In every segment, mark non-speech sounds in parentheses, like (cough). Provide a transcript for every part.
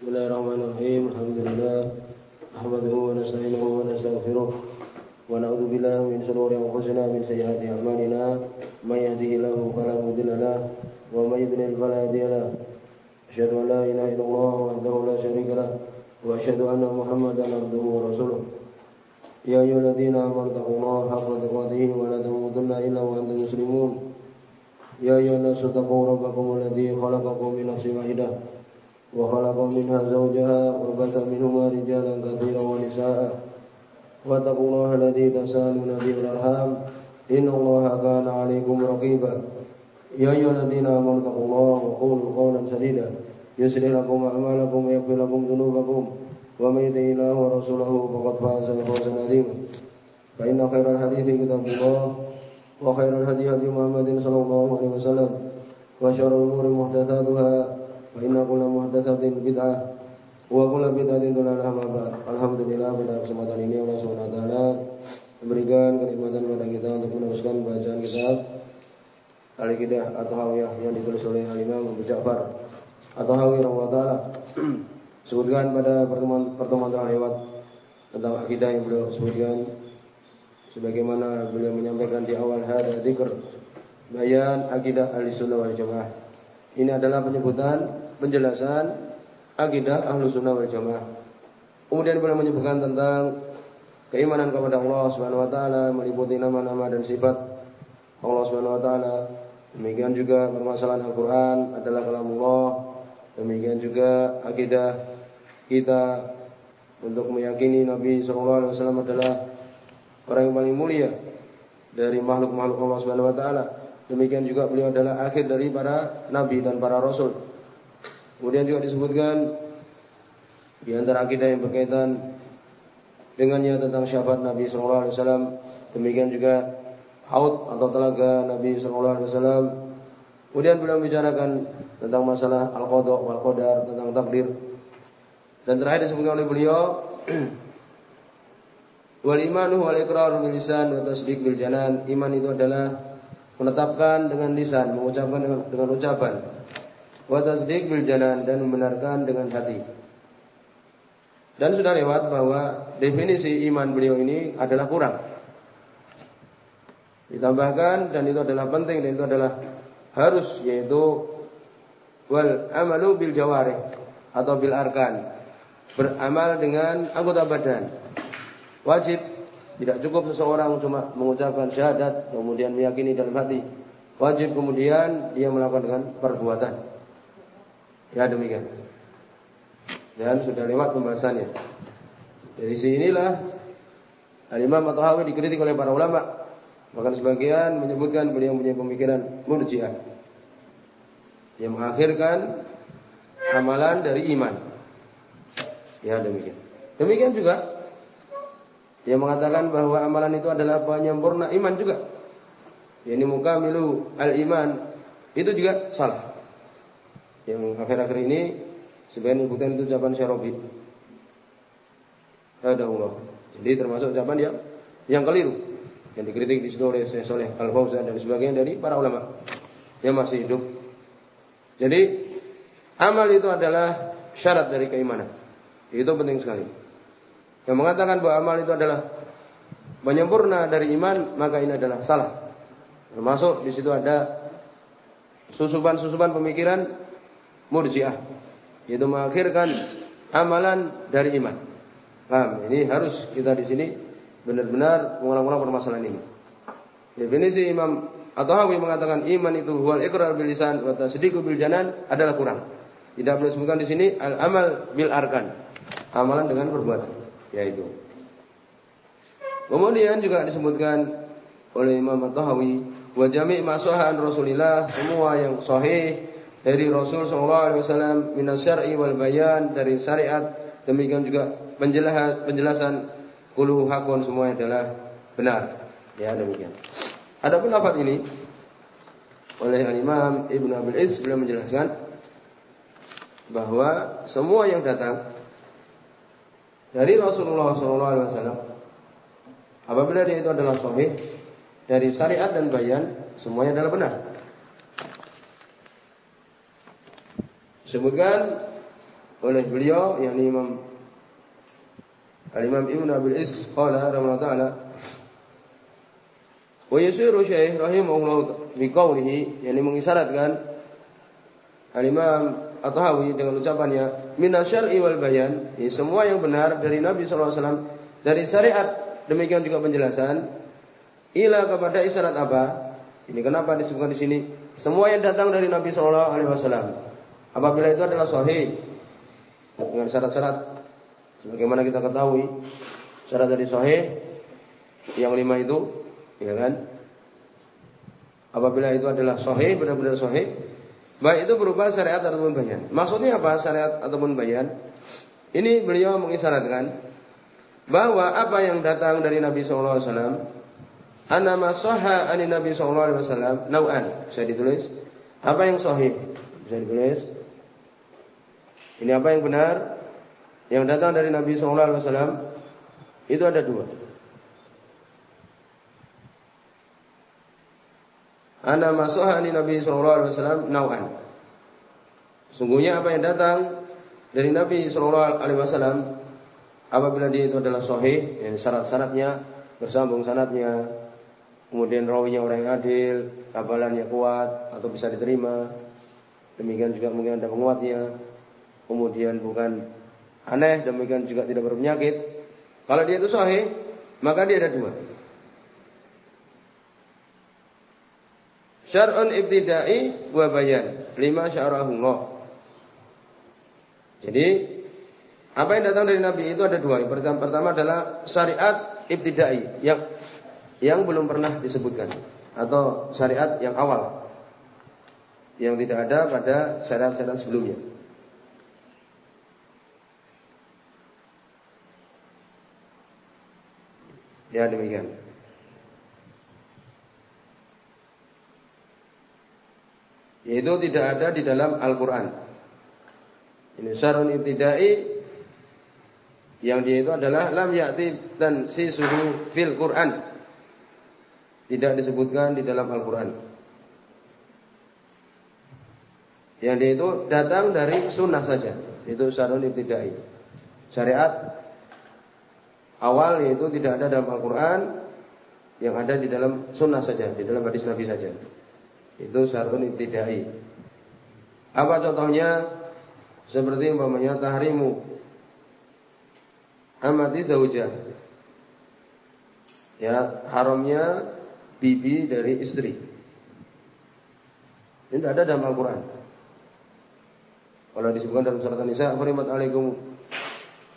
بسم الله الرحمن الرحيم الحمد لله نحمده ونستعينه ونستغفره ونعوذ بالله من شرور انفسنا من سيئات اعمالنا من يهده الله فلا مضل له ومن يضلل فلا هادي له اشهد ان لا اله الا الله وحده لا شريك له واشهد ان محمدا عبده ورسوله يا ايها الذين امنوا اتقوا الله حق تقاته ولا تموتن الا وأنتم مسلمون يا ايها الناس اتقوا ربكم الذي خلقكم من نفس واحدة وخلق منها زوجها وبث منهما رجالا كثيرا ونساء واتقوا الله الذي تسالون به الارحام ان الله كان عليكم رقيبا يا ايها الذين امنوا اتقوا الله وقولوا قولا سديدا يصلح لكم اعمالكم ويغفر لكم ذنوبكم ومن يطع الله ورسوله فقد فاز فوزا عظيما فان خير الحديث كتاب الله وخير الهدي هدي محمد صلى الله عليه وسلم وشر الامور محدثاتها فإن كل محدثة بدعة وكل بدعة ضلالة أما بعد Alhamdulillah pada kesempatan ini Allah SWT memberikan kenikmatan kepada kita untuk meneruskan bacaan kitab Al-Qidah atau Hawiyah yang ditulis oleh Al-Imam Abu Ja'far atau Hawiyah Taala (clears throat) sebutkan pada pertemuan pertemuan terakhir lewat tentang akidah yang beliau sebutkan sebagaimana beliau menyampaikan di awal hadis dzikr bayan akidah al-sunnah wal jamaah ini adalah penyebutan penjelasan akidah ahlu sunnah wal jamaah. Kemudian beliau menyebutkan tentang keimanan kepada Allah Subhanahu wa taala meliputi nama-nama dan sifat Allah Subhanahu wa taala. Demikian juga permasalahan Al-Qur'an adalah kalam Allah. Demikian juga akidah kita untuk meyakini Nabi sallallahu alaihi wasallam adalah orang yang paling mulia dari makhluk-makhluk Allah Subhanahu wa taala. Demikian juga beliau adalah akhir dari para nabi dan para rasul. Kemudian juga disebutkan di antara akidah yang berkaitan dengannya tentang syafaat Nabi sallallahu alaihi wasallam. Demikian juga haud atau telaga Nabi sallallahu alaihi wasallam. Kemudian beliau membicarakan tentang masalah al-qada wal qadar, tentang takdir. Dan terakhir disebutkan oleh beliau (clears throat) wal imanu wal iqrar bil lisan wa tasdiq bil janan. Iman itu adalah menetapkan dengan lisan, mengucapkan dengan, dengan ucapan. Wa tasdiq bil jalan dan membenarkan dengan hati. Dan sudah lewat bahwa definisi iman beliau ini adalah kurang. Ditambahkan dan itu adalah penting dan itu adalah harus yaitu wal amalu bil jawarih atau bil arkan. Beramal dengan anggota badan. Wajib tidak cukup seseorang cuma mengucapkan syahadat kemudian meyakini dalam hati. Wajib kemudian dia melakukan dengan perbuatan. Ya demikian. Dan sudah lewat pembahasannya. Dari sinilah Al-Imam At-Tahawi dikritik oleh para ulama. Bahkan sebagian menyebutkan beliau punya pemikiran murjiah. Yang mengakhirkan amalan dari iman. Ya demikian. Demikian juga yang mengatakan bahwa amalan itu adalah penyempurna iman juga. Yani mukamilu al-iman itu juga salah. Yang akhir-akhir ini sebenarnya menyebutkan itu ucapan Syarabi. Ada Allah. Jadi termasuk ucapan yang yang keliru yang dikritik di situ oleh Syekh Saleh Al Fauzan dan sebagian dari para ulama yang masih hidup. Jadi amal itu adalah syarat dari keimanan. Itu penting sekali yang mengatakan bahwa amal itu adalah menyempurna dari iman, maka ini adalah salah. Termasuk di situ ada susupan-susupan pemikiran murjiah, yaitu mengakhirkan amalan dari iman. Paham? Ini harus kita di sini benar-benar mengulang-ulang permasalahan ini. Definisi Imam atau Hawi mengatakan iman itu huwal ikrar bil lisan wa tasdiqu adalah kurang. Tidak boleh disebutkan di sini al amal bil arkan. Amalan dengan perbuatan yaitu. Kemudian juga disebutkan oleh Imam At-Tahawi wa jami' masahan Rasulillah semua yang sahih dari Rasul sallallahu alaihi wasallam min syar'i wal bayan dari syariat demikian juga penjelasan penjelasan kullu hakun semua adalah benar. Ya demikian. Adapun lafaz ini oleh Imam Ibnu Abil Is beliau menjelaskan bahwa semua yang datang dari Rasulullah SAW. Apabila dia itu adalah sahih dari syariat dan bayan, semuanya adalah benar. Sebutkan oleh beliau yakni Imam Al-Imam Ibn Abil Is qala rahimahullah taala wa yusiru syekh rahimahullah bi qawlihi yakni mengisyaratkan Al-Imam At-Tahawi dengan ucapannya minasyar'i wal bayan ya, semua yang benar dari Nabi wasallam dari syariat demikian juga penjelasan ila kepada isyarat apa? Ini kenapa disebutkan di sini? Semua yang datang dari Nabi sallallahu alaihi wasallam apabila itu adalah sahih dengan syarat-syarat sebagaimana kita ketahui syarat dari sahih yang lima itu ya kan? Apabila itu adalah sahih benar-benar sahih baik itu berupa syariat ataupun bayan. Maksudnya apa? Syariat ataupun bayan? Ini beliau mengisyaratkan bahwa apa yang datang dari Nabi sallallahu alaihi wasallam ana masaha ani Nabi wasallam nau'an. Bisa ditulis. Apa yang sahih? Bisa ditulis ini apa yang benar? Yang datang dari Nabi Shallallahu Alaihi Wasallam itu ada dua. Ana masuhani Nabi Shallallahu Alaihi Wasallam nauan. Sungguhnya apa yang datang dari Nabi Shallallahu Alaihi Wasallam apabila dia itu adalah sahih, yang syarat-syaratnya bersambung sanatnya, kemudian rawinya orang yang adil, kabalannya kuat atau bisa diterima. Demikian juga mungkin ada penguatnya, kemudian bukan aneh, demikian juga tidak berpenyakit. Kalau dia itu sahih, maka dia ada dua. Syar'un ibtidai wa bayan. Lima syarahullah. Jadi apa yang datang dari Nabi itu ada dua. Yang pertama, adalah syariat ibtidai yang yang belum pernah disebutkan atau syariat yang awal yang tidak ada pada syariat-syariat sebelumnya. Ya demikian. Yaitu tidak ada di dalam Al-Quran. Ini syarun ibtidai yang dia itu adalah lam ya'ti dan si suhu fil Quran. Tidak disebutkan di dalam Al-Quran. Yang dia itu datang dari sunnah saja. Itu syarun ibtidai. Syariat awal yaitu tidak ada dalam Al-Quran yang ada di dalam sunnah saja, di dalam hadis Nabi saja. Itu syarun ibtidai. Apa contohnya? Seperti umpamanya tahrimu amati zaujah. Ya, haramnya bibi dari istri. Ini tidak ada dalam Al-Quran. Kalau disebutkan dalam surat An-Nisa, "Hurimat alaikum."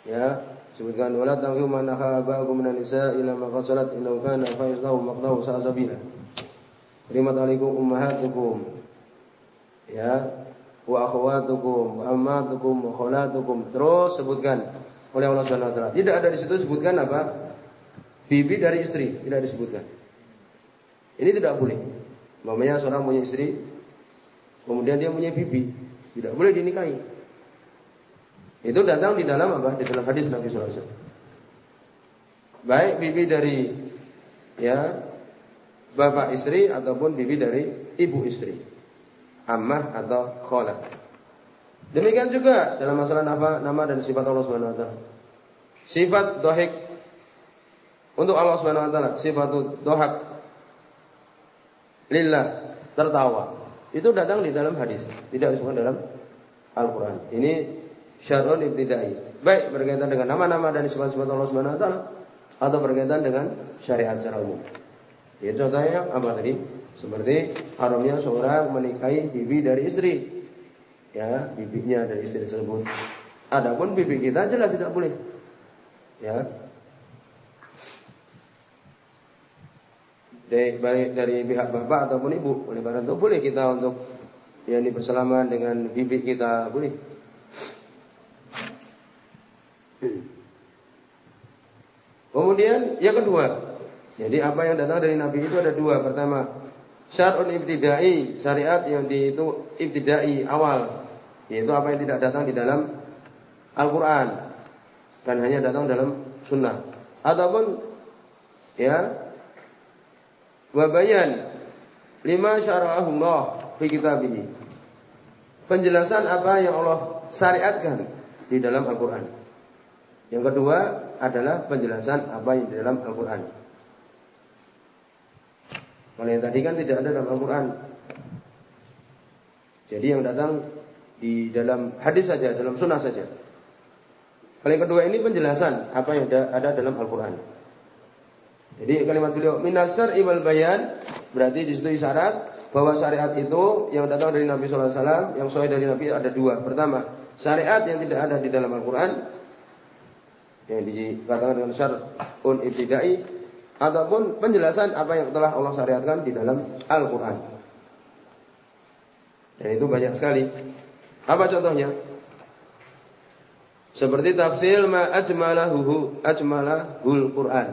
Ya, Sebutkan wala tanfiu man akhabakum minan nisa ila ma qasalat innahu kana fa'izahu maqdahu sa'sabila. Rimat alaikum ummahatukum. Ya, wa akhwatukum, wa ammatukum, wa khalatukum. Terus sebutkan oleh Allah Subhanahu wa taala. Tidak ada di situ sebutkan apa? Bibi dari istri, tidak disebutkan. Ini tidak boleh. Mamanya seorang punya istri, kemudian dia punya bibi, tidak boleh dinikahi. Itu datang di dalam apa? Di dalam hadis Nabi SAW. Baik bibi dari ya bapak istri ataupun bibi dari ibu istri, ammah atau kholat. Demikian juga dalam masalah nama, nama dan sifat Allah Subhanahu Wa Taala. Sifat dohik untuk Allah Subhanahu Wa Taala, sifat dohak lillah tertawa. Itu datang di dalam hadis, tidak disebutkan dalam Al-Quran. Ini syar'un ibtidai. Baik berkaitan dengan nama-nama dan sifat-sifat Allah Subhanahu wa taala atau berkaitan dengan syariat secara umum. Ya contohnya apa tadi? Seperti haramnya seorang menikahi bibi dari istri. Ya, bibinya dari istri tersebut. Adapun bibi kita jelas tidak boleh. Ya. Dari, dari pihak bapak ataupun ibu, oleh karena itu boleh kita untuk ya ini bersalaman dengan bibi kita boleh Kemudian yang kedua, jadi apa yang datang dari Nabi itu ada dua. Pertama, syar'un ibtidai, syariat yang di itu ibtidai awal, yaitu apa yang tidak datang di dalam Al-Qur'an dan hanya datang dalam sunnah. Ataupun ya wabayan lima syara'ahullah fi kitabih. Penjelasan apa yang Allah syariatkan di dalam Al-Quran. Yang kedua adalah penjelasan apa yang di dalam Al-Quran. Kalau yang tadi kan tidak ada dalam Al-Quran. Jadi yang datang di dalam hadis saja, dalam sunnah saja. Kalau yang kedua ini penjelasan apa yang ada, ada dalam Al-Quran. Jadi kalimat beliau minasar ibal bayan berarti di situ isyarat bahwa syariat itu yang datang dari Nabi SAW, yang sesuai dari Nabi ada dua. Pertama, syariat yang tidak ada di dalam Al-Quran, yang dikatakan dengan syar'un ibtidai, ataupun penjelasan apa yang telah Allah syariatkan di dalam Al-Quran. Dan itu banyak sekali. Apa contohnya? Seperti tafsir ma ajmalahu ajmalahul Quran.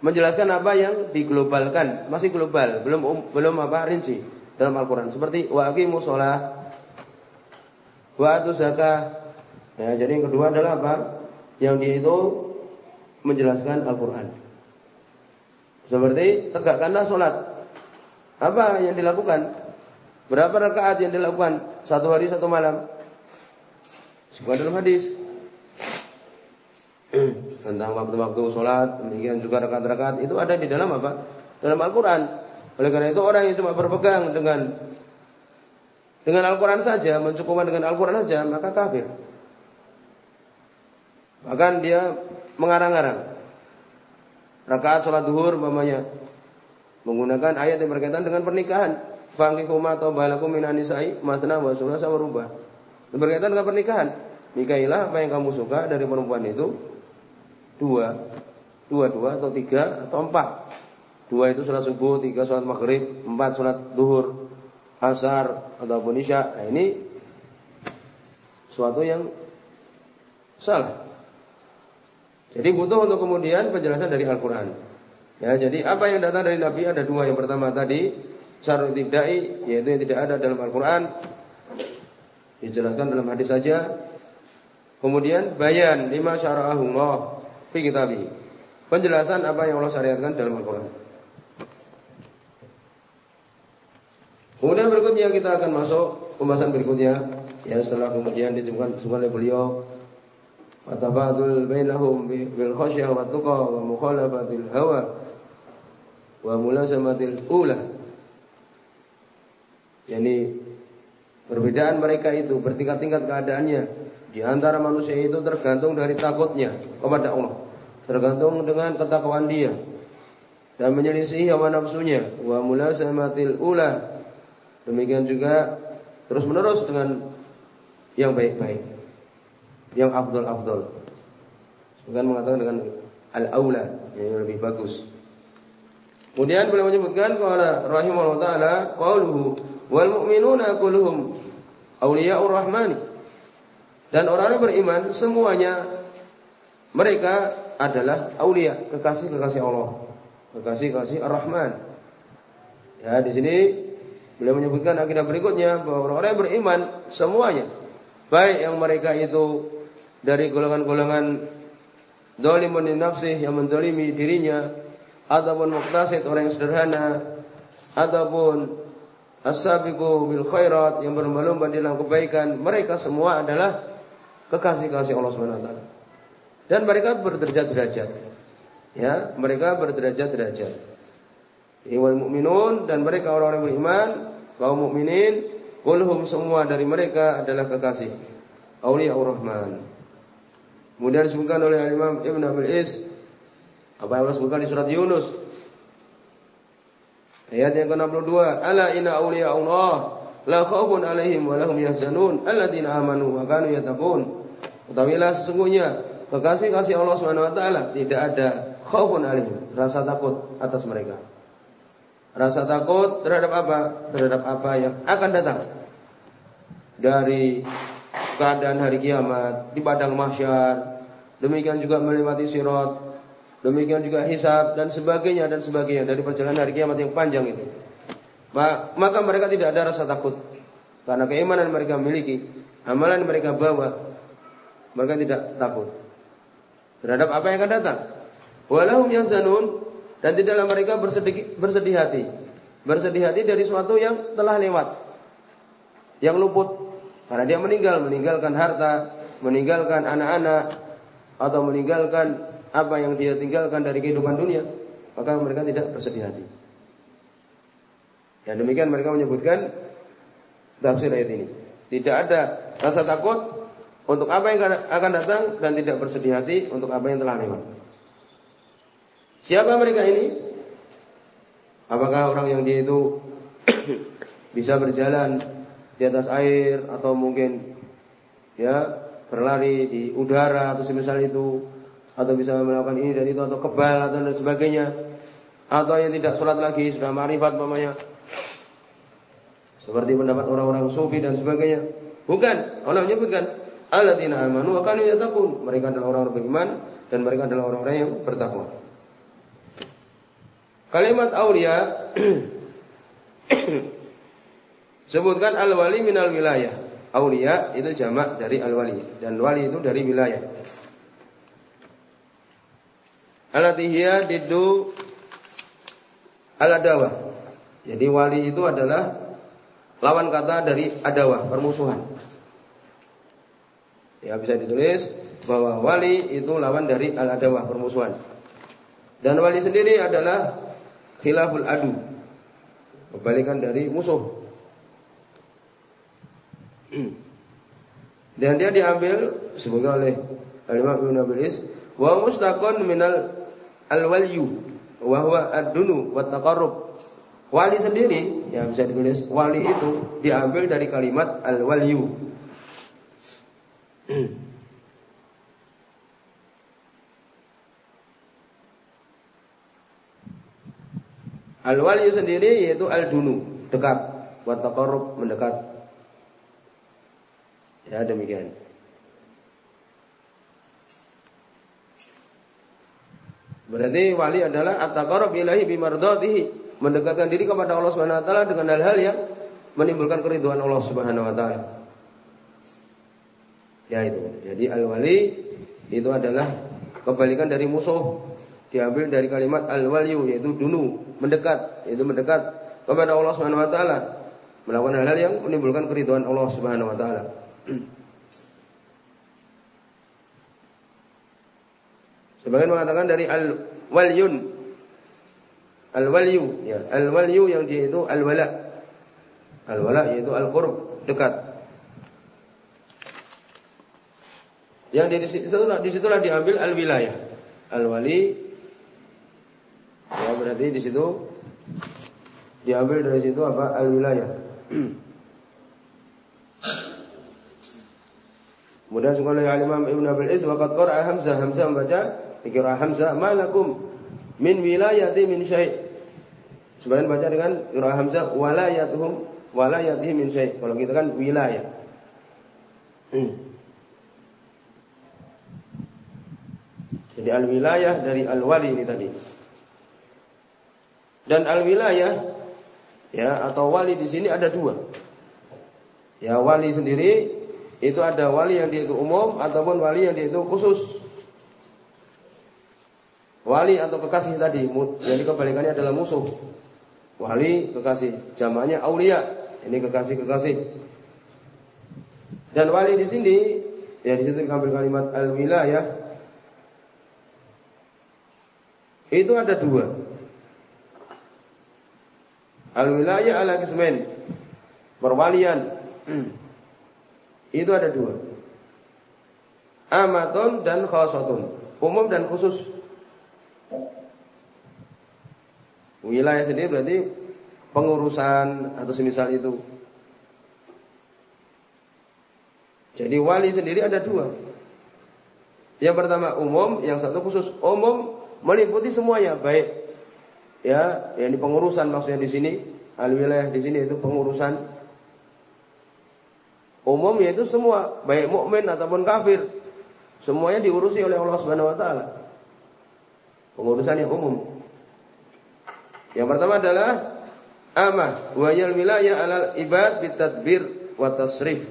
Menjelaskan apa yang diglobalkan, masih global, belum um, belum apa rinci dalam Al-Quran. Seperti wa aqimu sholah, wa atu zakah. Ya, jadi yang kedua adalah apa? Yang dia itu menjelaskan Al-Quran. Seperti tegakkanlah sholat. Apa yang dilakukan? Berapa rakaat yang dilakukan satu hari satu malam? Sebuah dalam hadis (clears throat) tentang waktu-waktu sholat, demikian juga rakaat-rakaat itu ada di dalam apa? Dalam Al-Quran. Oleh karena itu orang yang cuma berpegang dengan dengan Al-Quran saja, mencukupkan dengan Al-Quran saja, maka kafir. Bahkan dia mengarang-arang. Rakaat sholat duhur, mamanya menggunakan ayat yang berkaitan dengan pernikahan. Fangkihu ma balakum min anisai matna wa sulasa rubah. Berkaitan dengan pernikahan. Nikailah apa yang kamu suka dari perempuan itu dua, dua dua atau tiga atau empat. Dua itu sholat subuh, tiga sholat maghrib, empat sholat duhur, asar ataupun isya. Nah, ini suatu yang salah. Jadi butuh untuk kemudian penjelasan dari Al-Quran. Ya, jadi apa yang datang dari Nabi ada dua. Yang pertama tadi syarut tidai, yaitu yang tidak ada dalam Al-Quran, dijelaskan dalam hadis saja. Kemudian bayan lima syara'ahullah fi kitabih. Penjelasan apa yang Allah syariatkan dalam Al-Quran. Kemudian berikutnya kita akan masuk pembahasan berikutnya ya setelah kemudian ditemukan oleh beliau Wa tuqa wa mukhalafatil hawa wa mulazamatil ula. Yani perbedaan mereka itu bertingkat-tingkat keadaannya di antara manusia itu tergantung dari takutnya kepada Allah, tergantung dengan ketakwaan dia dan menyelisih hawa nafsunya wa mulazamatil ula Demikian juga terus menerus dengan yang baik-baik, yang afdol-afdol. Bukan mengatakan dengan al-aula yang lebih bagus. Kemudian beliau menyebutkan qala rahimahullah taala qauluhu wal mu'minuna kulluhum awliya'ur rahmani. Dan orang yang beriman semuanya mereka adalah aulia, kekasih-kekasih Allah, kekasih-kekasih Ar-Rahman. Ya, di sini Beliau menyebutkan akidah berikutnya bahwa orang-orang beriman semuanya baik yang mereka itu dari golongan-golongan dolimun nafsih yang mendolimi dirinya ataupun muktasid orang yang sederhana ataupun as-sabiqu bil khairat yang berlomba-lomba dalam kebaikan mereka semua adalah kekasih-kasih Allah Subhanahu taala dan mereka berderajat-derajat ya mereka berderajat-derajat wal mu'minun dan mereka orang-orang beriman, kaum mukminin, kulhum semua dari mereka adalah kekasih. Auliya Rahman. Kemudian disebutkan oleh Imam Ibn Abil Is apa yang Allah sebutkan di surat Yunus ayat yang ke-62 ala inna auliya Allah la khaufun alaihim wa lahum yahzanun alladzina amanu wa kanu yattaqun Ketahuilah sesungguhnya kekasih-kasih Allah Subhanahu wa taala tidak ada khaufun alaihim rasa takut atas mereka Rasa takut terhadap apa? Terhadap apa yang akan datang. Dari keadaan hari kiamat, di padang mahsyar, demikian juga melewati sirat, demikian juga hisab dan sebagainya dan sebagainya dari perjalanan hari kiamat yang panjang itu. Maka mereka tidak ada rasa takut karena keimanan mereka miliki, amalan mereka bawa, mereka tidak takut terhadap apa yang akan datang. Walahum zanun dan di dalam mereka bersedih, bersedih hati. Bersedih hati dari sesuatu yang telah lewat. Yang luput. Karena dia meninggal, meninggalkan harta, meninggalkan anak-anak atau meninggalkan apa yang dia tinggalkan dari kehidupan dunia, maka mereka tidak bersedih hati. Ya demikian mereka menyebutkan tafsir ayat ini. Tidak ada rasa takut untuk apa yang akan datang dan tidak bersedih hati untuk apa yang telah lewat. Siapa mereka ini? Apakah orang yang dia itu (clears throat) bisa berjalan di atas air atau mungkin ya berlari di udara atau semisal itu atau bisa melakukan ini dan itu atau kebal atau dan sebagainya atau yang tidak sholat lagi sudah marifat mamanya seperti pendapat orang-orang sufi dan sebagainya. Bukan Allah menyebutkan alladzina amanu wa kanu mereka adalah orang-orang beriman dan mereka adalah orang-orang yang bertakwa. Kalimat aulia (clears throat) sebutkan al-wali minal wilayah. Aulia itu jamak dari al-wali dan wali itu dari wilayah. Alatihya didu al-adawah. Jadi wali itu adalah lawan kata dari adawah, permusuhan. Ya bisa ditulis bahwa wali itu lawan dari al-adawah, permusuhan. Dan wali sendiri adalah khilaful adu. Kebalikan dari musuh. Dan dia diambil sebagai oleh Al-Imam Ibnu Abilis wa mustaqon minal al-walyu wa huwa ad-dunu wa taqarrub. Wali sendiri ya bisa ditulis wali itu diambil dari kalimat al-walyu. (clears throat) Al-wali sendiri yaitu al-dunu, dekat. Wa taqarrub, mendekat. Ya, demikian. Berarti wali adalah at-taqarrub ilahi bimardatihi, mendekatkan diri kepada Allah Subhanahu wa taala dengan hal-hal yang menimbulkan keriduan Allah Subhanahu wa taala. Ya itu. Jadi al-wali itu adalah kebalikan dari musuh diambil dari kalimat al-waliyu yaitu dunu, mendekat, yaitu mendekat kepada Allah Subhanahu wa taala, melakukan hal-hal yang menimbulkan keridhaan Allah Subhanahu wa taala. (clears throat) Sebagian mengatakan dari al-waliyun al-waliyu ya, al-waliyu yang dia itu al-wala. Al-wala yaitu al-qurb, dekat. Yang di situlah, di situlah diambil al-wilayah. Al-wali Ya berarti di situ diambil dari situ apa al (clears throat) Kemudian sekolah Imam Ibn Abil Is waqad qara'a Hamzah Hamzah membaca dikira Hamzah malakum min wilayati min syai'. Sebagian baca dengan qira'a Hamzah walayatuhum walayatihi min syai'. Kalau kita kan wilayah. (clears throat) Jadi al-wilayah dari al-wali ini tadi. Dan al-wilayah ya atau wali di sini ada dua. Ya wali sendiri itu ada wali yang dia itu umum ataupun wali yang dia itu khusus. Wali atau kekasih tadi, jadi kebalikannya adalah musuh. Wali kekasih, jamaknya aulia, ini kekasih-kekasih. Dan wali di sini ya di situ diambil kalimat al-wilayah itu ada dua. Al-wilayah ala kismen. Perwalian. Itu ada dua. Amaton dan khasatun. Umum dan khusus. Wilayah sendiri berarti pengurusan atau semisal itu. Jadi wali sendiri ada dua. Yang pertama umum, yang satu khusus. Umum meliputi semuanya, baik ya yang di pengurusan maksudnya di sini al wilayah di sini itu pengurusan umum yaitu semua baik mukmin ataupun kafir semuanya diurusi oleh Allah Subhanahu wa taala pengurusan yang umum yang pertama adalah amah wa yal wilayah alal ibad bitadbir wa tasrif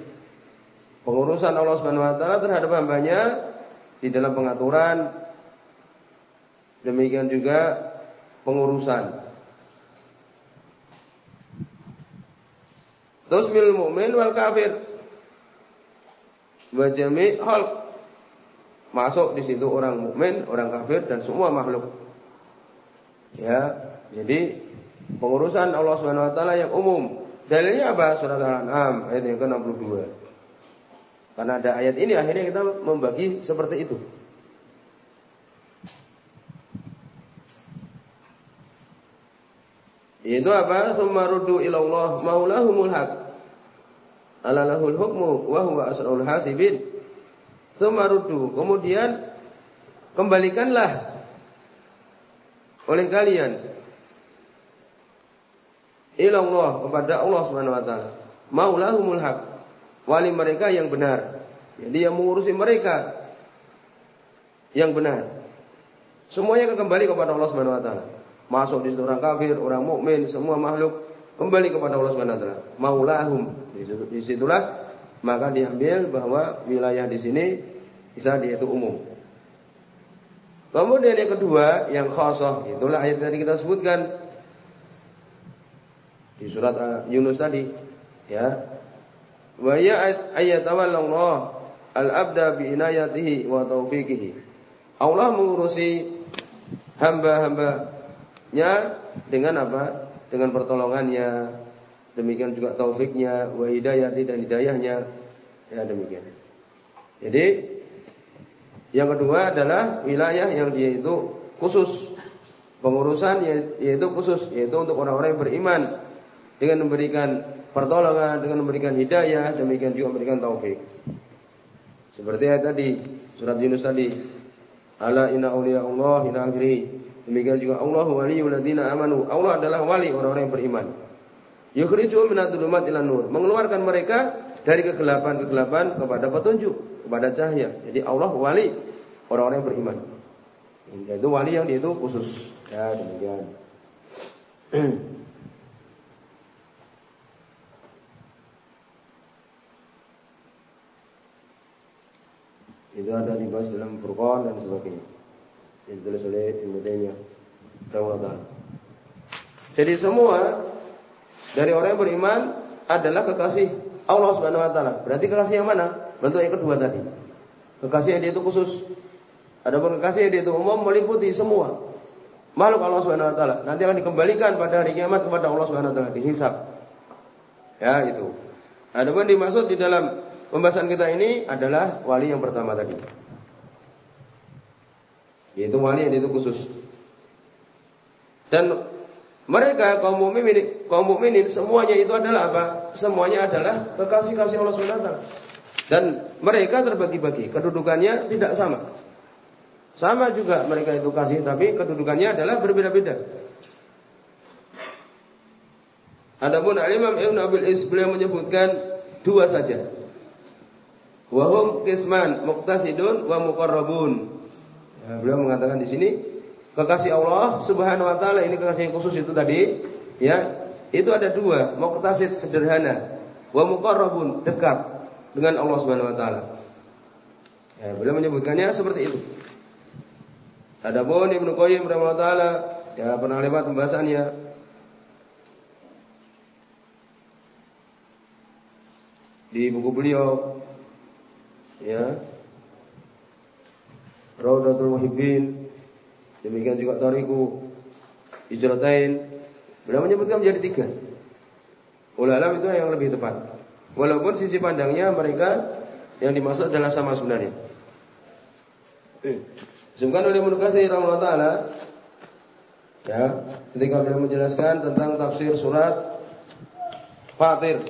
pengurusan Allah Subhanahu wa taala terhadap hambanya di dalam pengaturan demikian juga pengurusan. Terus mil mukmin wal kafir. Wa jami' Masuk di situ orang mukmin, orang kafir dan semua makhluk. Ya, jadi pengurusan Allah Subhanahu wa taala yang umum. Dalilnya apa? Surat Al-An'am ayat yang ke-62. Karena ada ayat ini akhirnya kita membagi seperti itu. Itu apa? Sumarudu ilallah maulahumul haq. Alalahul hukmu wa huwa asrul hasibin. Sumarudu. Kemudian kembalikanlah oleh kalian ilallah kepada Allah Subhanahu wa taala. Maulahumul haq. Wali mereka yang benar. Jadi yang mengurusi mereka yang benar. Semuanya akan kembali kepada Allah Subhanahu wa taala. Masuk di situ orang kafir, orang mukmin, semua makhluk kembali kepada Allah Subhanahu wa taala. Maulahum. Di situlah maka diambil bahwa wilayah di sini bisa dia itu umum. Kemudian yang kedua yang khasah itulah ayat tadi kita sebutkan di surat Yunus tadi ya wa ya ayat Allah al-abda bi inayatihi wa taufiqihi Allah mengurusi hamba-hambanya dengan apa? Dengan pertolongannya, demikian juga taufiknya, wa hidayati dan hidayahnya. Ya demikian. Jadi yang kedua adalah wilayah yang dia itu khusus pengurusan yaitu khusus yaitu untuk orang-orang yang beriman dengan memberikan pertolongan, dengan memberikan hidayah, demikian juga memberikan taufik. Seperti ayat tadi, surat Yunus tadi. Ala inna awliya Allah ila akhiri. Demikian juga Allah waliyul ladina amanu. Allah adalah wali orang-orang yang beriman. Yukhrijuhum minadh dhulumat ila nur. Mengeluarkan mereka dari kegelapan-kegelapan kepada petunjuk, kepada cahaya. Jadi Allah wali orang-orang yang beriman. Itu wali yang itu khusus. Ya, demikian. (clears throat) itu ada dibahas dalam Furqan dan sebagainya yang ditulis oleh Ibnu Taimiyah Jadi semua dari orang yang beriman adalah kekasih Allah Subhanahu wa taala. Berarti kekasih yang mana? Bentuk yang kedua tadi. Kekasih yang dia itu khusus. Adapun kekasih yang dia itu umum meliputi semua makhluk Allah Subhanahu wa taala. Nanti akan dikembalikan pada hari kiamat kepada Allah Subhanahu wa taala dihisab. Ya, itu. Adapun dimaksud di dalam Pembahasan kita ini adalah wali yang pertama tadi. Yaitu wali yang itu khusus. Dan mereka kaum mukminin kaum mukminin semuanya itu adalah apa? Semuanya adalah kekasih-kasih Allah SWT. Dan mereka terbagi-bagi, kedudukannya tidak sama. Sama juga mereka itu kasih, tapi kedudukannya adalah berbeda-beda. Adapun Al-Imam Ibn Abil Is beliau menyebutkan dua saja. Wahum kisman muqtasidun wa muqarrabun. Ya, beliau mengatakan di sini kekasih Allah Subhanahu wa taala ini kekasih yang khusus itu tadi ya itu ada dua muqtasid sederhana wa muqarrabun dekat dengan Allah Subhanahu wa taala. Ya, beliau menyebutkannya seperti itu. Adapun Ibnu Qayyim rahimahullah taala ya pernah lewat pembahasannya di buku beliau ya Raudatul Muhibbin demikian juga Tariku Hijratain beliau menyebutkan menjadi tiga. Ulama itu yang lebih tepat. Walaupun sisi pandangnya mereka yang dimaksud adalah sama sebenarnya. Disebutkan oleh Ibnu Katsir rahimahullah taala ya ketika beliau menjelaskan tentang tafsir surat Fatir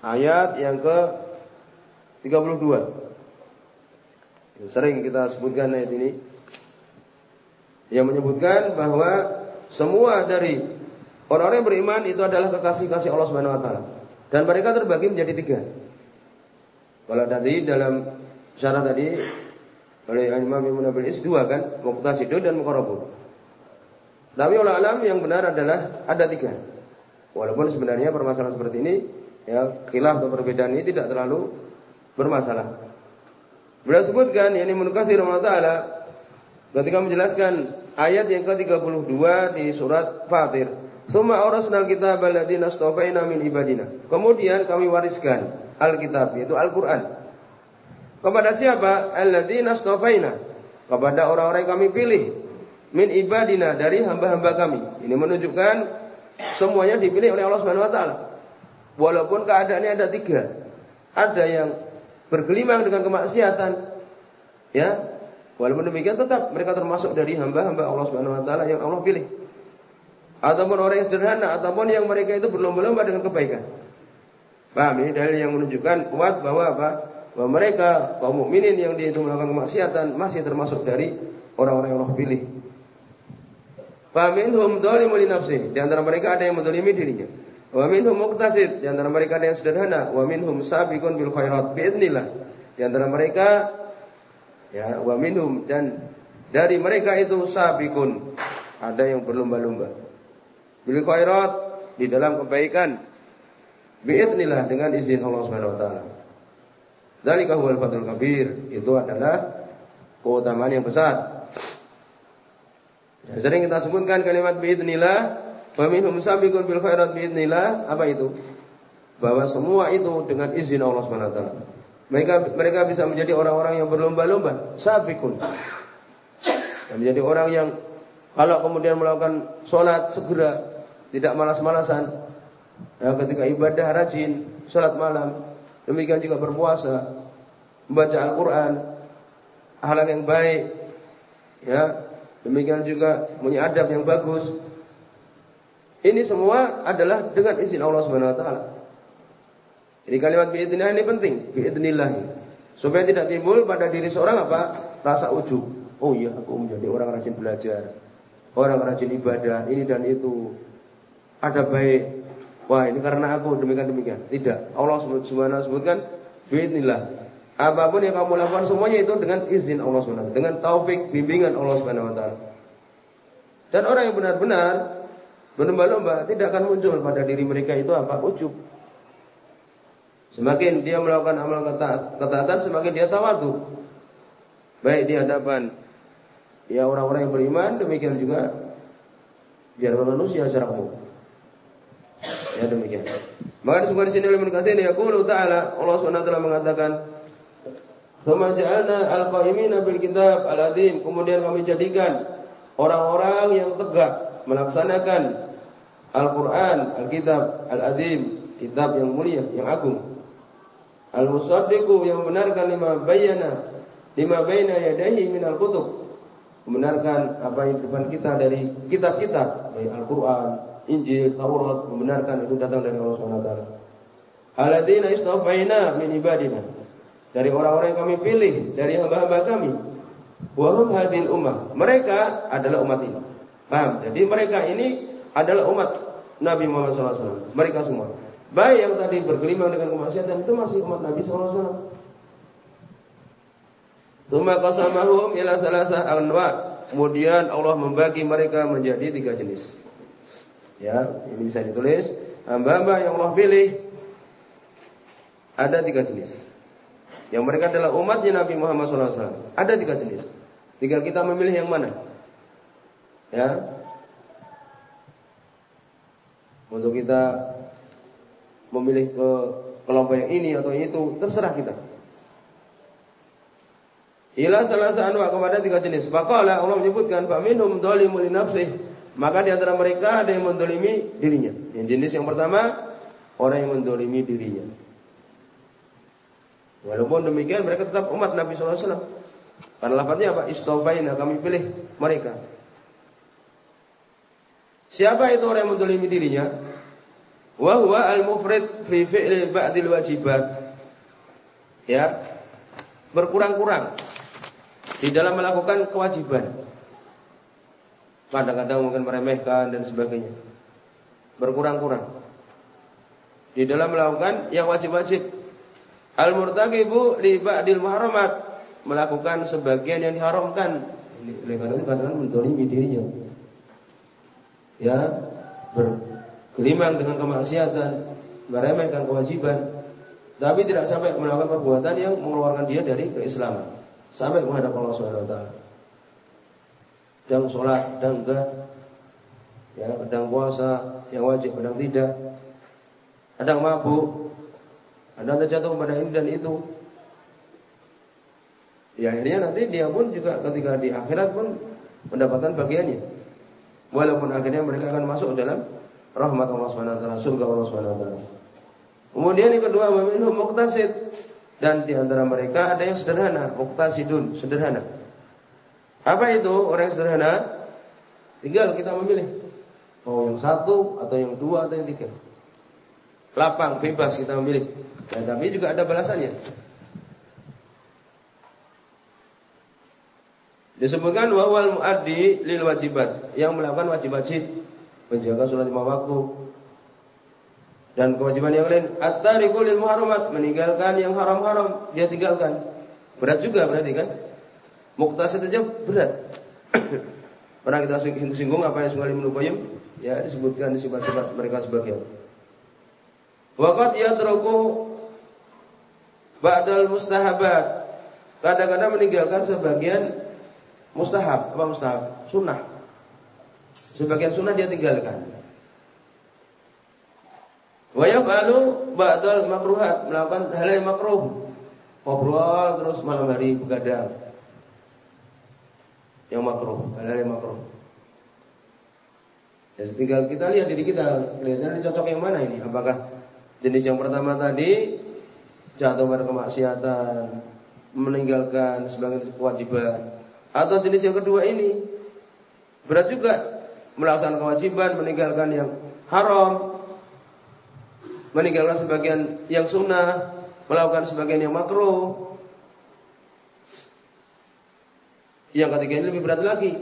ayat yang ke 32 Sering kita sebutkan ayat ini yang menyebutkan bahwa semua dari orang-orang yang beriman itu adalah kekasih-kasih Allah Subhanahu wa taala. Dan mereka terbagi menjadi tiga. Kalau tadi dalam syarat tadi oleh Imam Ibnu Abil Is dua kan, muqtasidun dan muqarrabun. Tapi oleh alam yang benar adalah ada tiga. Walaupun sebenarnya permasalahan seperti ini ya khilaf atau perbedaan ini tidak terlalu bermasalah. Beliau sebutkan yakni Ibnu Katsir taala ketika menjelaskan ayat yang ke-32 di surat Fatir. Suma awrasnal kitab alladziina astafaina min ibadina. Kemudian kami wariskan Alkitab yaitu Al-Qur'an Kepada siapa? Alladzina astafaina. Kepada orang-orang yang kami pilih min ibadina dari hamba-hamba kami. Ini menunjukkan semuanya dipilih oleh Allah Subhanahu wa taala. Walaupun keadaannya ada tiga. Ada yang bergelimang dengan kemaksiatan. Ya. Walaupun demikian tetap mereka termasuk dari hamba-hamba Allah Subhanahu wa taala yang Allah pilih. Ataupun orang yang sederhana ataupun yang mereka itu berlomba-lomba dengan kebaikan. Paham ini dalil yang menunjukkan kuat bahwa apa? Bahwa mereka kaum mukminin yang dia itu melakukan kemaksiatan masih termasuk dari orang-orang yang Allah pilih. Faminhum dzalimun li nafsi. Di antara mereka ada yang menzalimi dirinya. Wa minhum muqtasid. Di antara mereka ada yang sederhana. Wa minhum sabiqun bil khairat biidznillah. Di antara mereka ya wa minhum dan dari mereka itu sabiqun. Ada yang berlomba-lomba. Bil khairat di dalam kebaikan. Biidznillah dengan izin Allah Subhanahu wa taala. Dzalika huwal fadlul kabir. Itu adalah keutamaan yang besar. Ya, sering kita sebutkan kalimat biidnillah, wa minhum sabiqun bil khairat biidnillah, apa itu? Bahwa semua itu dengan izin Allah Subhanahu wa taala. Mereka mereka bisa menjadi orang-orang yang berlomba-lomba, sabiqun. Menjadi orang yang kalau kemudian melakukan sholat segera, tidak malas-malasan. Ya, ketika ibadah rajin, sholat malam, demikian juga berpuasa, membaca Al-Quran, hal yang baik, ya Demikian juga punya adab yang bagus. Ini semua adalah dengan izin Allah Subhanahu wa taala. Jadi kalimat biidznillah ini penting, biidznillah. Supaya tidak timbul pada diri seorang apa? Rasa ujub. Oh iya, aku menjadi orang rajin belajar. Orang rajin ibadah, ini dan itu. Ada baik. Wah, ini karena aku demikian demikian. Tidak. Allah Subhanahu wa taala sebutkan biidznillah. Apa pun yang kamu lakukan semuanya itu dengan izin Allah SWT, dengan taufik bimbingan Allah SWT. Dan orang yang benar-benar berlomba-lomba tidak akan muncul pada diri mereka itu apa? Ujub. Semakin dia melakukan amal ketaatan, semakin dia tawadu. Baik di hadapan ya orang-orang yang beriman, demikian juga biar manusia secara umum. Ya demikian. Maka di sini oleh ini ya Ta'ala Allah SWT mengatakan Thumma ja'alna al-qa'imina bil kitab al-azim. Kemudian kami jadikan orang-orang yang tegak melaksanakan Al-Qur'an, Al-Kitab Al-Azim, kitab yang mulia, yang agung. Al-musaddiqu yang membenarkan lima bayana, lima bayna yadayhi min al-kutub. Membenarkan apa yang depan kita dari kitab-kitab, baik Al-Qur'an, Injil, Taurat, membenarkan itu datang dari Allah wa taala. Alladzina istafaina min ibadina dari orang-orang yang kami pilih dari hamba-hamba kami. Wahum hadil ummah. Mereka adalah umat ini. Paham? Jadi mereka ini adalah umat Nabi Muhammad SAW. Mereka semua. Baik yang tadi bergelimang dengan kemaksiatan itu masih umat Nabi SAW. Tuma qasamahum ila salasah anwa. Kemudian Allah membagi mereka menjadi tiga jenis. Ya, ini bisa ditulis. Hamba-hamba yang Allah pilih ada tiga jenis. Yang mereka adalah umatnya Nabi Muhammad SAW. Ada tiga jenis. Tinggal kita memilih yang mana. Ya. Untuk kita memilih ke kelompok yang ini atau yang itu, terserah kita. Ila salah satu kepada tiga jenis. Faqala Allah menyebutkan faminhum dhalimul nafsih. Maka di antara mereka ada yang mendolimi dirinya. Yang jenis yang pertama orang yang mendolimi dirinya. Walaupun demikian mereka tetap umat Nabi SAW. Karena lafadznya apa? Istofaina kami pilih mereka. Siapa itu orang yang mendolimi dirinya? Wahwa al-mufrid fi fi'li ba'dil wajibat. Ya. Berkurang-kurang di dalam melakukan kewajiban. Kadang-kadang mungkin meremehkan dan sebagainya. Berkurang-kurang di dalam melakukan yang wajib-wajib Al-murtaqibu li ba'dil muharramat melakukan sebagian yang diharamkan. Itu katakan mendolimi dirinya. Ya, bergelimang dengan kemaksiatan, meremehkan kewajiban, tapi tidak sampai melakukan perbuatan yang mengeluarkan dia dari keislaman. Sampai menghadap Allah Subhanahu wa taala. Kadang sholat, kadang enggak. Ya, kadang puasa, yang wajib, kadang tidak. Kadang mabuk, anda terjatuh kepada ini dan itu. Ya akhirnya nanti dia pun juga ketika di akhirat pun mendapatkan bagiannya. Walaupun akhirnya mereka akan masuk dalam rahmat Allah Subhanahu wa taala, surga Allah Subhanahu. Kemudian yang kedua, meminum muktasid dan di antara mereka ada yang sederhana, muktasidun, sederhana. Apa itu orang yang sederhana? Tinggal kita memilih. Mau yang satu atau yang dua atau yang tiga. Lapang, bebas kita memilih. Dan tapi juga ada balasannya. Disebutkan wawal muaddi lil wajibat yang melakukan wajib-wajib menjaga sholat lima waktu. Dan kewajiban yang lain at-tariku lil muharramat meninggalkan yang haram-haram dia tinggalkan. Berat juga berarti kan? Muktasid saja berat. (coughs) Pernah kita singgung apa yang sungai menupayum ya disebutkan sifat-sifat mereka sebagai Waqat yatruku ba'dal mustahabat. Kadang-kadang meninggalkan sebagian Mustahab, apa mustahab? Sunnah. Sebagian sunnah dia tinggalkan. Wa yaf'alu ba'dal makruhat, melakukan hal yang makruh. Ngobrol terus malam hari begadang. Yang makruh, hal yang makruh. Ya, tinggal kita lihat diri kita, kelihatannya cocok yang mana ini? Apakah jenis yang pertama tadi jatuh pada kemaksiatan, meninggalkan sebagai kewajiban, atau jenis yang kedua ini berat juga melaksanakan kewajiban, meninggalkan yang haram, meninggalkan sebagian yang sunnah, melakukan sebagian yang makruh. Yang ketiga ini lebih berat lagi.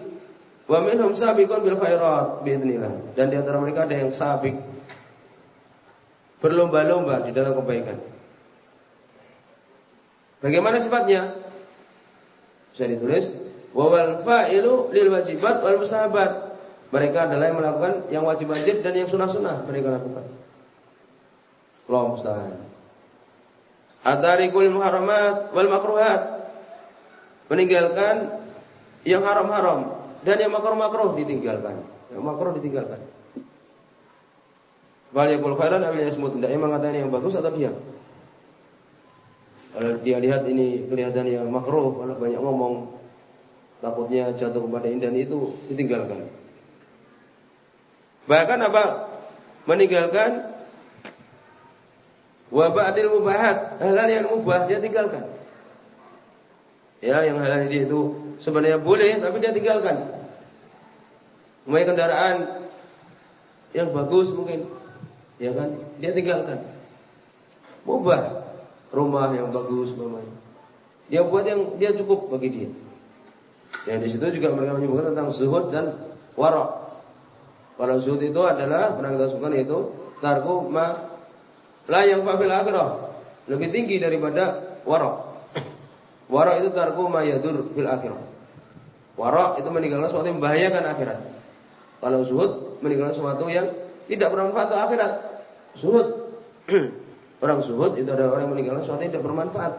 Wa minhum sabiqun bil khairat biidznillah. Dan di antara mereka ada yang sabik berlomba-lomba di dalam kebaikan. Bagaimana sifatnya? Bisa ditulis Wawal fa'ilu lil wajibat wal musahabat. Mereka adalah yang melakukan yang wajib-wajib dan yang sunnah-sunnah mereka lakukan. Allah musta'an. Atarikul muharramat wal makruhat. Meninggalkan yang haram-haram dan yang makruh-makruh ditinggalkan. Yang makruh ditinggalkan. Wal yakul khairan aw yasmut. Yang mengatakan yang bagus atau diam. Kalau dia lihat ini kelihatan yang makruh, kalau banyak ngomong, takutnya jatuh kepada indan itu ditinggalkan. Bahkan apa? Meninggalkan wabadil mubahat, hal-hal yang mubah dia tinggalkan. Ya, yang hal ini itu sebenarnya boleh tapi dia tinggalkan. Mulai kendaraan yang bagus mungkin, ya kan? Dia tinggalkan. Mubah, rumah yang bagus mamanya. Dia buat yang dia cukup bagi dia. Ya di situ juga mereka menyebutkan tentang zuhud dan warok. Kalau zuhud itu adalah pernah kita sebutkan itu tarku ma la yang fa'il akhirah. Lebih tinggi daripada warok. Warok itu tarku ma yadur fil akhirah. Warok itu meninggalkan sesuatu yang membahayakan akhirat. Kalau zuhud meninggalkan sesuatu yang tidak bermanfaat akhirat. Zuhud. (clears throat) orang zuhud itu adalah orang yang meninggalkan sesuatu yang tidak bermanfaat.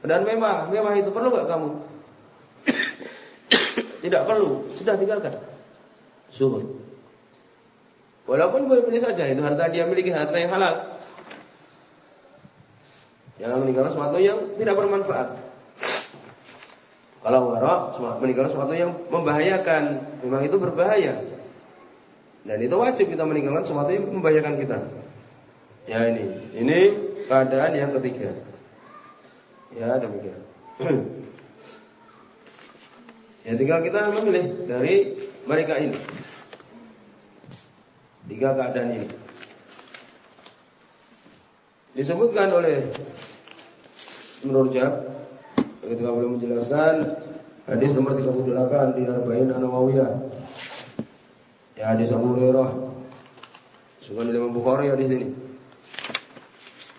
Dan mewah, mewah itu perlu gak kamu? (clears throat) Tidak perlu, sudah tinggalkan. Zuhud. Walaupun boleh-boleh saja itu harta dia miliki harta yang halal. Jangan meninggalkan sesuatu yang tidak bermanfaat. Kalau warok meninggalkan sesuatu yang membahayakan, memang itu berbahaya. Dan itu wajib kita meninggalkan sesuatu yang membahayakan kita. Ya ini, ini keadaan yang ketiga. Ya demikian. (clears throat) Ya tinggal kita memilih dari mereka ini. Tiga keadaan ini. Disebutkan oleh Menurut ketika beliau menjelaskan hadis nomor 38 di Arba'in An-Nawawiyah. Ya hadis Abu Hurairah. Sunan Imam Bukhari ya di sini.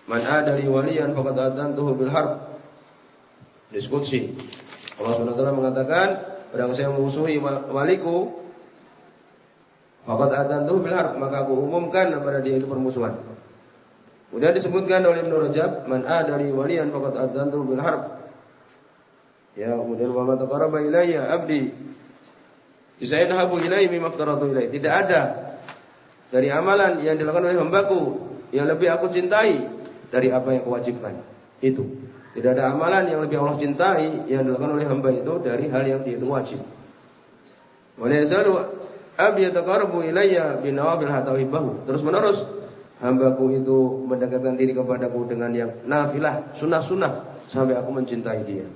Man dari waliyan faqad adantuhu bil harb. Diskusi. Allah SWT mengatakan Barang saya memusuhi waliku Fakat adantuh bilhar Maka aku umumkan kepada dia itu permusuhan Kemudian disebutkan oleh Ibn Rajab Man walian fakat adantuh bilhar Ya kemudian Wa mataqaraba ilayya abdi Isayadhabu ilayhi mimaftaratu ilayhi Tidak ada dari amalan yang dilakukan oleh hambaku yang lebih aku cintai dari apa yang kewajibkan. Itu. Tidak ada amalan yang lebih Allah cintai yang dilakukan oleh hamba itu dari hal yang dia itu wajib. Yazalu abdi yataqarrabu ilayya binawafil hatta uhibbahu. Terus menerus hambaku itu mendekatkan diri kepadaku dengan yang nafilah, sunnah-sunnah sampai aku mencintai dia.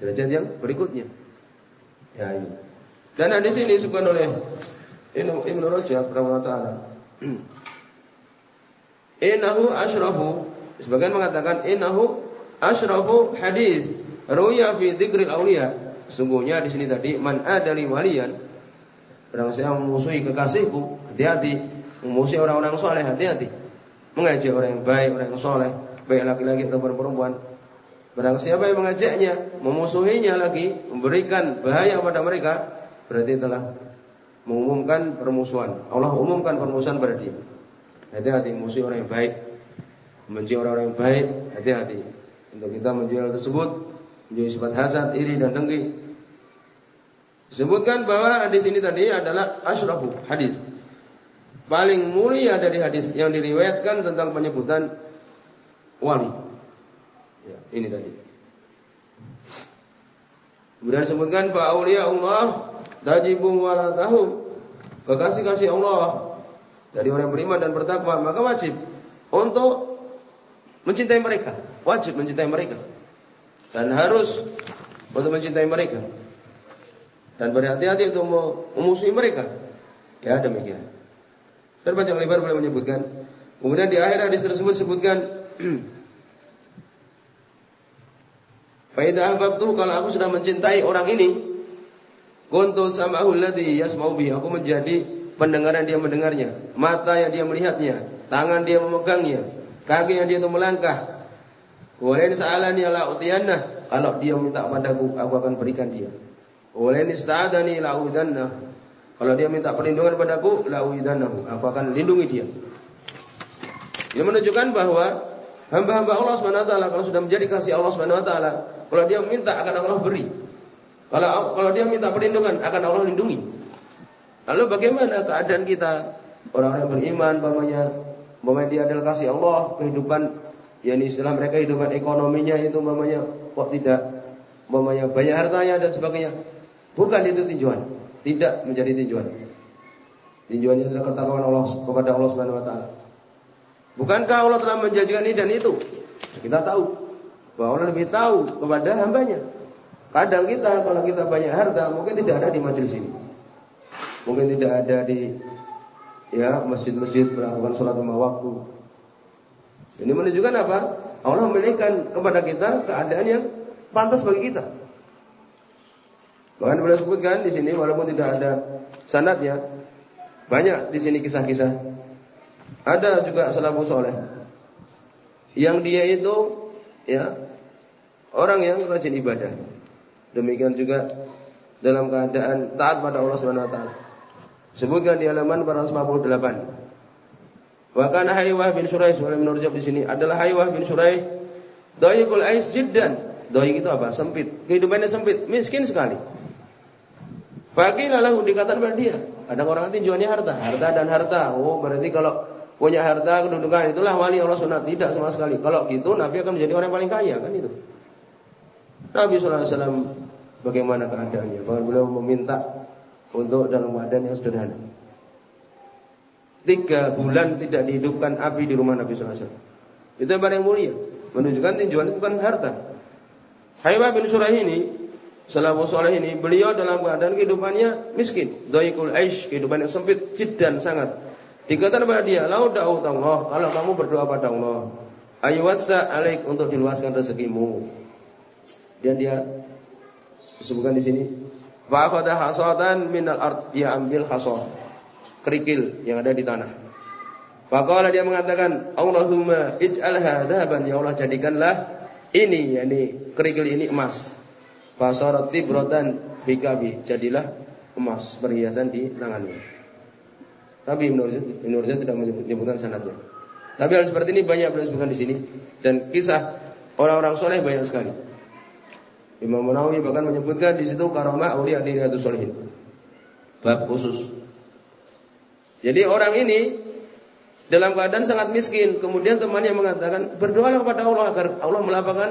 Derajat yang berikutnya. Ya ini. Dan di sini disebutkan oleh Ibnu Rajab rahimahullah taala. (clears throat) Innahu asyrafu sebagian mengatakan innahu asyrafu hadis ruya fi dzikril auliya. Sungguhnya di sini tadi man adali waliyan Barang saya memusuhi kekasihku, hati-hati. Memusuhi orang-orang soleh, hati-hati. Mengajak orang yang baik, orang yang soleh, baik laki-laki atau perempuan. Barang siapa yang mengajaknya, memusuhinya lagi, memberikan bahaya kepada mereka, berarti telah mengumumkan permusuhan. Allah umumkan permusuhan pada dia. Hati-hati musuh orang yang baik, membenci orang-orang yang baik, hati-hati. Untuk kita menjual tersebut menjadi sifat hasad, iri dan dengki. Disebutkan bahwa hadis ini tadi adalah asyrafu hadis. Paling mulia dari hadis yang diriwayatkan tentang penyebutan wali. Ya, ini tadi. Kemudian disebutkan bahwa aulia Allah tajibu tahu Kekasih-kasih Allah dari orang beriman dan bertakwa maka wajib untuk mencintai mereka, wajib mencintai mereka. Dan harus untuk mencintai mereka. Dan berhati-hati untuk memusuhi mereka. Ya demikian. Dan banyak lebar boleh menyebutkan. Kemudian di akhir hadis tersebut sebutkan (clears throat) Faidah tuh kalau aku sudah mencintai orang ini, kuntu sama'ahu alladhi yasma'u bihi. Aku menjadi pendengar yang dia mendengarnya, mata yang dia melihatnya, tangan dia memegangnya, kaki yang dia itu melangkah. Walain sa'alani ala utiyanna. Kalau dia minta padaku, aku akan berikan dia. Walain ista'adani la udanna. Kalau dia minta perlindungan padaku, la udannahu. Aku akan lindungi dia. Ini menunjukkan bahwa hamba-hamba Allah SWT kalau sudah menjadi kasih Allah SWT kalau dia minta akan Allah beri. Kalau kalau dia minta perlindungan akan Allah lindungi. Lalu bagaimana keadaan kita orang-orang beriman, umpamanya umpamanya dia adalah kasih Allah, kehidupan ya ini istilah mereka kehidupan ekonominya itu umpamanya kok tidak umpamanya banyak hartanya dan sebagainya. Bukan itu tujuan, tidak menjadi tujuan. Tujuannya adalah ketakwaan Allah kepada Allah Subhanahu wa taala. Bukankah Allah telah menjanjikan ini dan itu? Kita tahu bahwa Allah lebih tahu kepada hambanya. Kadang kita kalau kita banyak harta mungkin tidak ada di majelis ini. Mungkin tidak ada di ya masjid-masjid melakukan sholat lima waktu. Ini menunjukkan apa? Allah memberikan kepada kita keadaan yang pantas bagi kita. Bahkan boleh sebutkan di sini walaupun tidak ada sanadnya, banyak di sini kisah-kisah. Ada juga salafus soleh yang dia itu ya orang yang rajin ibadah. Demikian juga dalam keadaan taat pada Allah Subhanahu wa taala. Sebutkan di halaman 458. Bahkan Haywah bin Suraih oleh menurut di sini adalah Haywah bin Suraih Doyikul ais jiddan. Doyik itu apa? Sempit. Kehidupannya sempit, miskin sekali. Bagi lalu dikatakan pada dia. Ada orang tujuannya harta, harta dan harta. Oh, berarti kalau punya harta kedudukan itulah wali Allah sunat. Tidak sama sekali. Kalau gitu Nabi akan menjadi orang yang paling kaya kan itu. Nabi SAW bagaimana keadaannya? Bahkan beliau meminta untuk dalam keadaan yang sederhana. Tiga bulan tidak dihidupkan api di rumah Nabi SAW. Itu yang paling mulia. Menunjukkan tujuan itu bukan harta. Haibah bin Surah ini, Salafus soleh ini, beliau dalam keadaan kehidupannya miskin. Doikul aish, kehidupan yang sempit, dan sangat. Dikatakan kepada dia, lau da'u Allah, kalau kamu berdoa pada Allah. Aywasa alaik untuk diluaskan rezekimu. Dan dia disebutkan di sini. Fa'akhadha hasatan minal art. Dia ambil hasad. Kerikil yang ada di tanah. Faqala dia mengatakan, Allahumma ij'alha dhaban. Ya Allah jadikanlah ini, yakni kerikil ini emas. Fasarat tibrotan bikabi. Jadilah emas perhiasan di tangannya. Tapi Rajab tidak menyebutkan sanadnya. Tapi hal seperti ini banyak beliau sebutkan di sini dan kisah orang-orang soleh banyak sekali. Imam Nawawi bahkan menyebutkan di situ karomah aulia di Riyadhus Shalihin. Bab khusus. Jadi orang ini dalam keadaan sangat miskin. Kemudian temannya mengatakan, berdoalah kepada Allah agar Allah melapangkan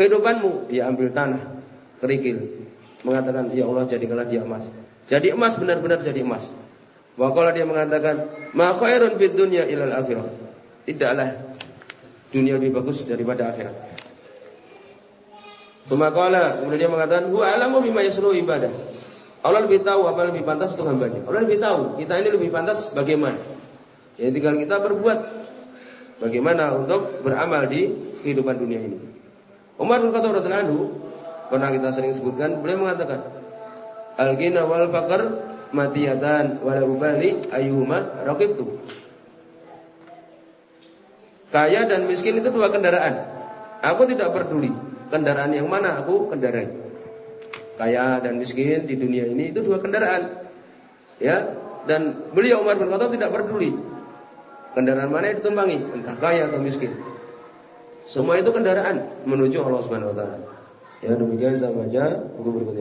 kehidupanmu. Dia ambil tanah, kerikil. Mengatakan, ya Allah jadikanlah dia emas. Jadi emas benar-benar jadi emas. Wakola dia mengatakan, ma khairun fid dunya ilal akhirah. Tidaklah dunia lebih bagus daripada akhirat. Sumakola, kemudian dia mengatakan, gua alamu bima ibadah. Allah lebih tahu apa lebih pantas untuk hambanya. Allah lebih tahu kita ini lebih pantas bagaimana. Jadi tinggal kita berbuat bagaimana untuk beramal di kehidupan dunia ini. Umar bin Khattab radhiyallahu pernah kita sering sebutkan, beliau mengatakan, Al-ghina wal faqr matiyatan wala ubali ayyuhuma raqibtu. Kaya dan miskin itu dua kendaraan. Aku tidak peduli kendaraan yang mana aku kendarai. Kaya dan miskin di dunia ini itu dua kendaraan. Ya, dan beliau Umar bin Khattab tidak peduli Kendaraan mana yang ditumpangi? Entah kaya atau miskin. Semua itu kendaraan menuju Allah Subhanahu wa taala. Ya demikian kita baca buku berikutnya.